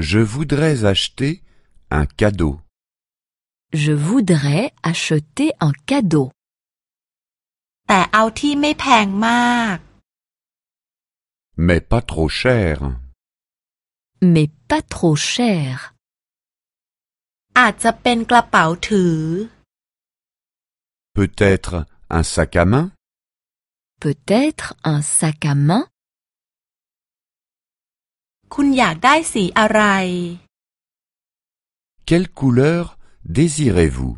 Je voudrais acheter un cadeau. Je voudrais acheter un cadeau. Mais pas trop cher. Mais pas trop cher. Peut-être un sac à main. Peut-être un sac à main. คุณอยากได้สีอะไร quelle couleur désirez-vous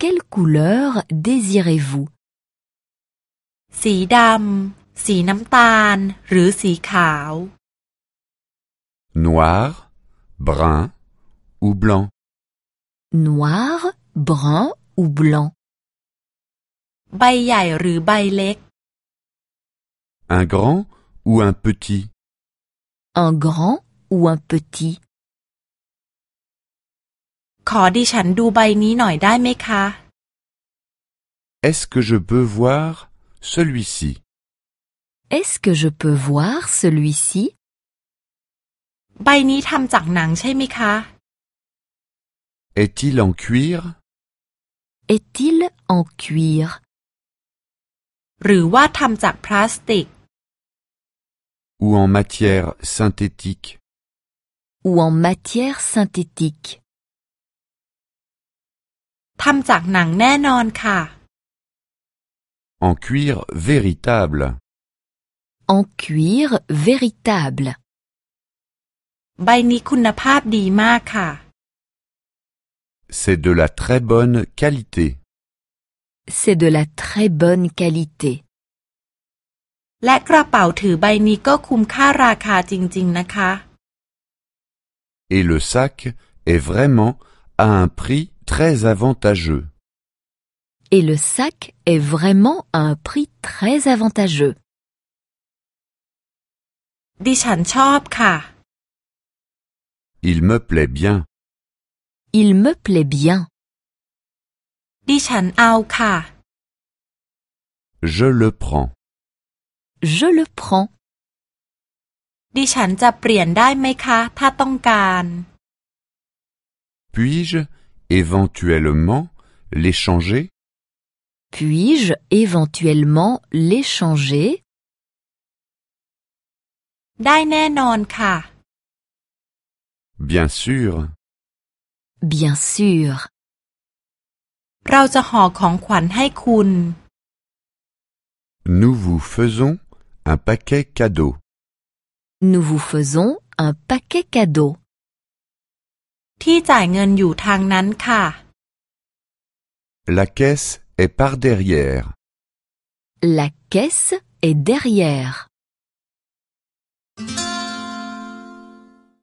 Quelle couleur désirez-vous สีดำ สีน้ำตาล หรือสีขาว Noir, brun ou blanc Noir, brun ou blanc ใบใหญ่หรือใบเล็ก Un grand ou un petit Un grand ou un petit ขอดิฉันดูใบนี้หน่อยได้ไหมคะ Est-ce que je peux voir celui-ci Est-ce que je peux voir celui-ci ใบนี้ทำจากหนังใช่ไหมคะ Est-il en cuir Est-il en cuir หรือว่าทำจากพลาสติก ou en matière synthétique ou en matière synthétique ทำจากหนังแน่นอนค่ะ En cuir véritable En cuir véritable ใบนี้คุณภาพดีมากค่ะ C'est de la très bonne qualité. C'est de la très bonne qualité และกระเป๋าถือใบนี้ก็คุ้มค่าราคาจริง ๆ นะคะ Et le sac est vraiment à un prix très avantageux. et le sac est vraiment à un prix très avantageux. ดิฉันชอบค่ะ Il me plaît bien. Il me plaît bien. ดิฉันเอาค่ะ Je le prends. Je le prends. ดิฉันจะเปลี่ยนได้ไหมคะ ถ้าต้องการ Puis-je éventuellement l'échanger Puis-je éventuellement l'échanger ได้แน่นอนค่ะ Bien sûr. Bien sûr. เราจะห่อของขวัญให้คุณ Nous vous faisons un paquet cadeau. Nous vous faisons un paquet cadeau. ที่จ่ายเงินอยู่ทางนั้นค่ะ La caisse est par derrière. La caisse est derrière.